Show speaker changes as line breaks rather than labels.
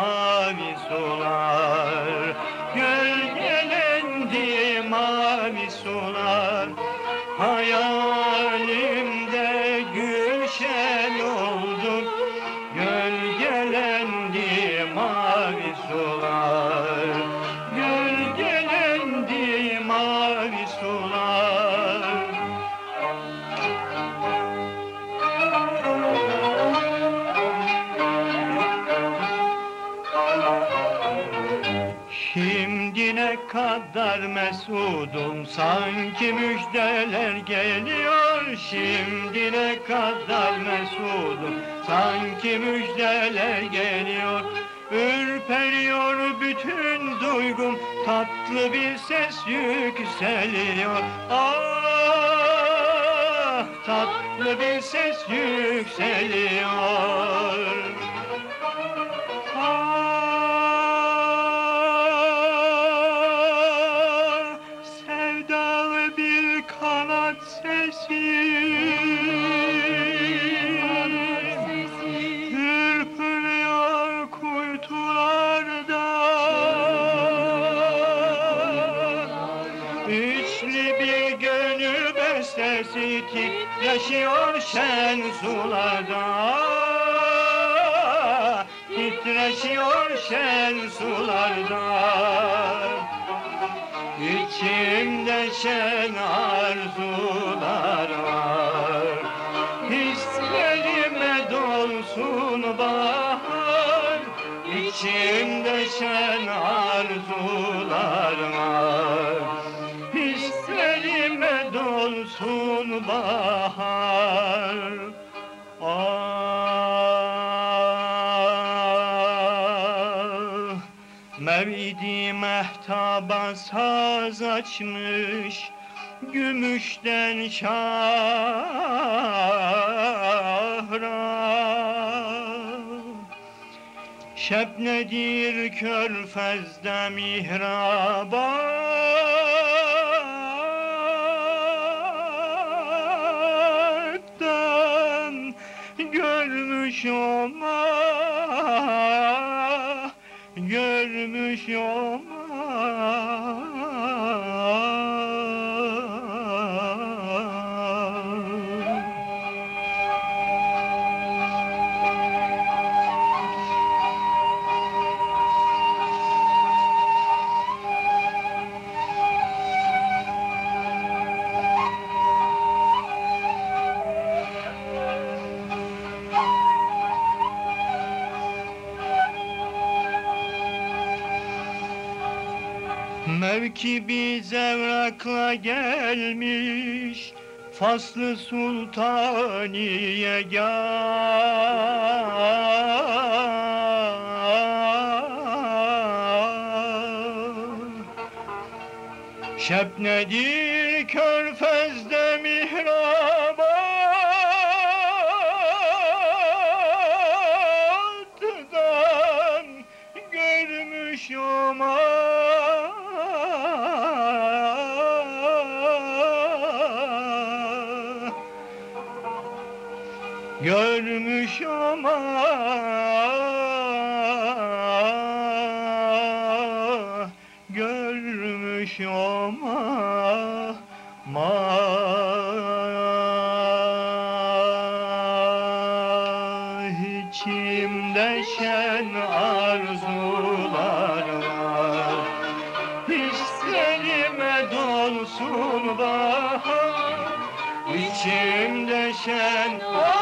Mavi sular Şimdi ne kadar mesudum? Sanki müjdeler geliyor. Şimdi ne kadar mesudum? Sanki müjdeler geliyor. Ürperiyor bütün duygum. Tatlı bir ses yükseliyor. Ah tatlı bir ses yükseliyor. Ah, Üçlü bir gönül bestesi titreşiyor şen sularda. Titreşiyor şen sularda. İçimde şen arzular var. Hislerime dolsun bahar. İçimde şen arzular var dolsun bahar. Ah Mevidi mehtaba saz açmış Gümüşten şahra. Şebnedir körfezde mihrabattan Görmüş olma Mevkibi zevrakla gelmiş Faslı Sultaniye gel. Şebnedir körfezde mihrabattan görmüş ama Görmüş ama Görmüş ama Ma içimde şen arzular var. Hislerime dolsun bahar İçimde şen arzular